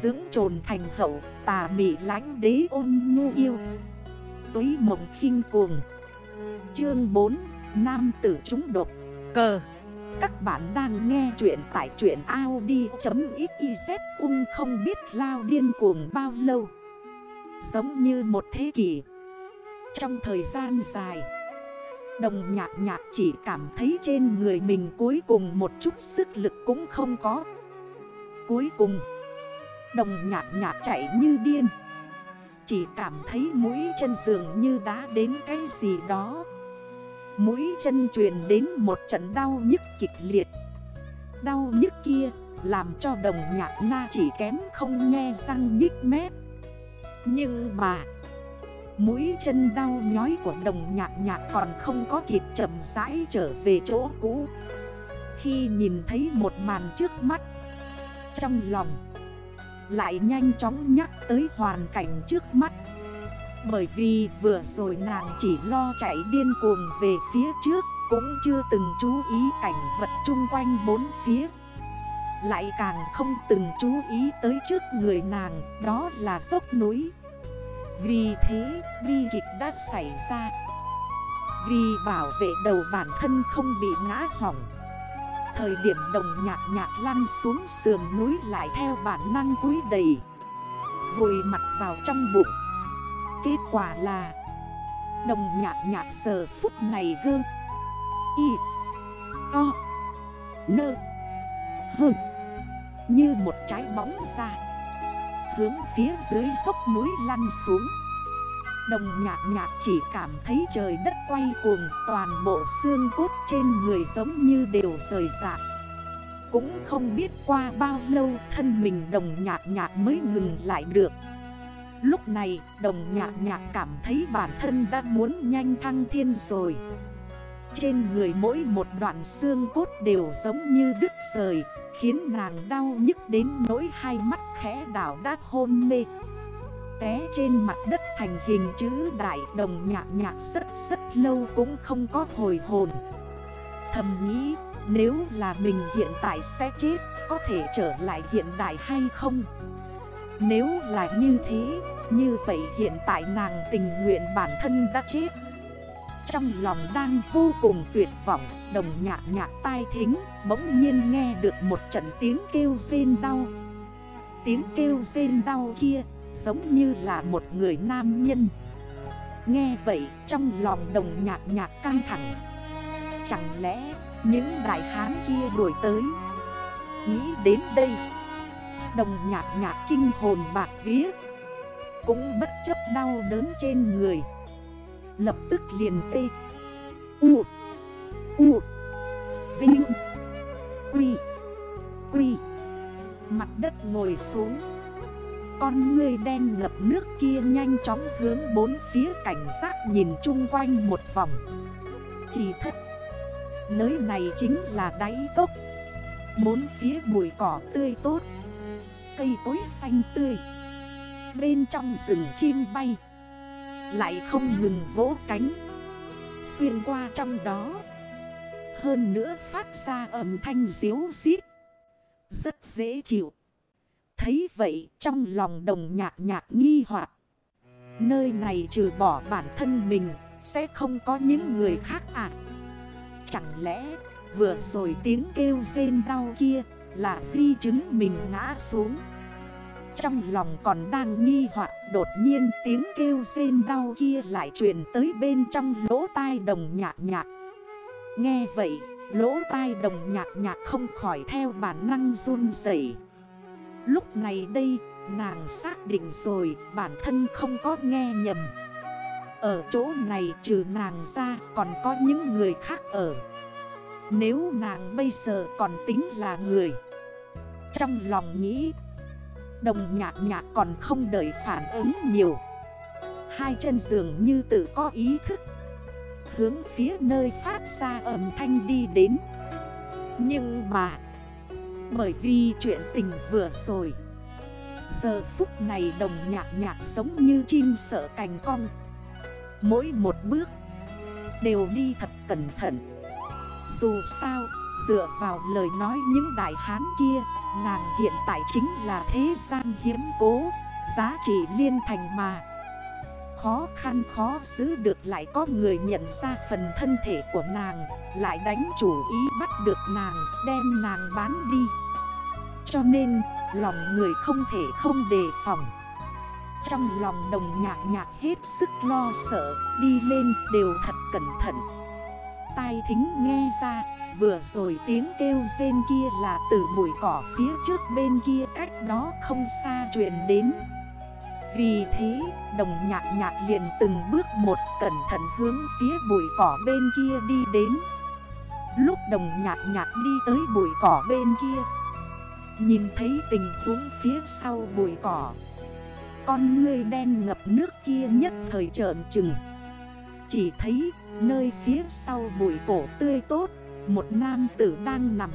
Dưỡng trồn thành hậu, tà mị lánh đế ôn nhu yêu. Túy mộng khinh cuồng. Chương 4 Nam tử chúng độc. Cờ. Các bạn đang nghe chuyện tại chuyện Audi.xyz Ung không biết lao điên cuồng bao lâu. Giống như một thế kỷ. Trong thời gian dài, Đồng nhạc nhạc chỉ cảm thấy trên người mình cuối cùng một chút sức lực cũng không có. Cuối cùng Đồng nhạc nhạc chạy như điên. Chỉ cảm thấy mũi chân dường như đã đến cái gì đó. Mũi chân truyền đến một trận đau nhức kịch liệt. Đau nhức kia làm cho đồng nhạc na chỉ kém không nghe răng nhích mép. Nhưng mà, Mũi chân đau nhói của đồng nhạc nhạc còn không có kịp chậm rãi trở về chỗ cũ. Khi nhìn thấy một màn trước mắt, Trong lòng lại nhanh chóng nhắc tới hoàn cảnh trước mắt. Bởi vì vừa rồi nàng chỉ lo chạy điên cuồng về phía trước, Cũng chưa từng chú ý cảnh vật chung quanh bốn phía. Lại càng không từng chú ý tới trước người nàng, Đó là dốc núi. Vì thế, bi kịch đã xảy ra. Vì bảo vệ đầu bản thân không bị ngã hỏng Thời điểm đồng nhạc nhạc lăn xuống sườn núi lại theo bản năng cúi đầy, Vùi mặt vào trong bụng. Kết quả là Đồng nhạc nhạc giờ phút này gơ, Y, To, Nơ, Hơ, Như một trái bóng ra, Hướng phía dưới dốc núi lăn xuống. Đồng nhạc nhạc chỉ cảm thấy trời đất quay cuồng, Toàn bộ xương cốt trên người giống như đều rời rạc. Cũng không biết qua bao lâu thân mình đồng nhạc nhạc mới ngừng lại được. Lúc này, đồng nhạc nhạc cảm thấy bản thân đã muốn nhanh thăng thiên rồi. Trên người mỗi một đoạn xương cốt đều giống như đứt rời, Khiến nàng đau nhức đến nỗi hai mắt khẽ đảo đã hôn mê. Té trên mặt đất thành hình chữ đại đồng nhạc nhạc rất rất lâu cũng không có hồi hồn. Thầm nghĩ, nếu là mình hiện tại sẽ chết, Có thể trở lại hiện đại hay không? Nếu là như thế, Như vậy hiện tại nàng tình nguyện bản thân đã chết. Trong lòng đang vô cùng tuyệt vọng, Đồng nhạc nhạc tai thính, Bỗng nhiên nghe được một trận tiếng kêu rên đau. Tiếng kêu rên đau kia Giống như là một người nam nhân. Nghe vậy, trong lòng đồng nhạc nhạc căng thẳng. Chẳng lẽ những đại hán kia đuổi tới? Nghĩ đến đây, Đồng nhạc nhạc kinh hồn bạc vía. Cũng bất chấp đau đớn trên người. Lập tức liền tê. U U, Vinh, Quy Quy. Mặt đất ngồi xuống. Con ngươi đen ngập nước kia nhanh chóng hướng bốn phía cảnh sát nhìn chung quanh một vòng. Chỉ thất, Nơi này chính là đáy cốc. Bốn phía bụi cỏ tươi tốt, Cây cối xanh tươi. Bên trong rừng chim bay, Lại không ngừng vỗ cánh. Xuyên qua trong đó, Hơn nữa phát ra âm thanh diếu xít Rất dễ chịu. Thấy vậy, trong lòng đồng nhạc nhạc nghi hoặc. Nơi này trừ bỏ bản thân mình, Sẽ không có những người khác à? Chẳng lẽ, vừa rồi tiếng kêu rên đau kia, Là di chứng mình ngã xuống? Trong lòng còn đang nghi hoặc, đột nhiên tiếng kêu rên đau kia lại truyền tới bên trong lỗ tai đồng nhạc nhạc. Nghe vậy, lỗ tai đồng nhạc nhạc không khỏi theo bản năng run dậy Lúc này đây, nàng xác định rồi, bản thân không có nghe nhầm. Ở chỗ này trừ nàng ra, còn có những người khác ở. Nếu nàng bây giờ còn tính là người. Trong lòng nghĩ, Đồng nhạc nhạc còn không đợi phản ứng nhiều. Hai chân giường như tự có ý thức. Hướng phía nơi phát ra âm thanh đi đến. Nhưng mà bởi vì chuyện tình vừa rồi. Giờ phút này đồng nhạc nhạc giống như chim sợ cành cong. Mỗi một bước Đều đi thật cẩn thận. Dù sao, Dựa vào lời nói những đại hán kia, Nàng hiện tại chính là thế gian hiếm cố, Giá trị liên thành mà. Khó khăn khó giữ được lại có người nhận ra phần thân thể của nàng, Lại đánh chủ ý bắt được nàng, đem nàng bán đi. Cho nên, lòng người không thể không đề phòng. Trong lòng đồng nhạc nhạc hết sức lo sợ, Đi lên đều thật cẩn thận. Tai thính nghe ra, Vừa rồi tiếng kêu rên kia là từ bụi cỏ phía trước bên kia, cách đó không xa truyền đến. Vì thế, đồng nhạc nhạc liền từng bước một cẩn thận hướng phía bụi cỏ bên kia đi đến. Lúc đồng nhạc nhạc đi tới bụi cỏ bên kia, Nhìn thấy tình huống phía sau bụi cỏ. Con ngươi đen ngập nước kia nhất thời trợn trừng. Chỉ thấy, nơi phía sau bụi cổ tươi tốt, Một nam tử đang nằm.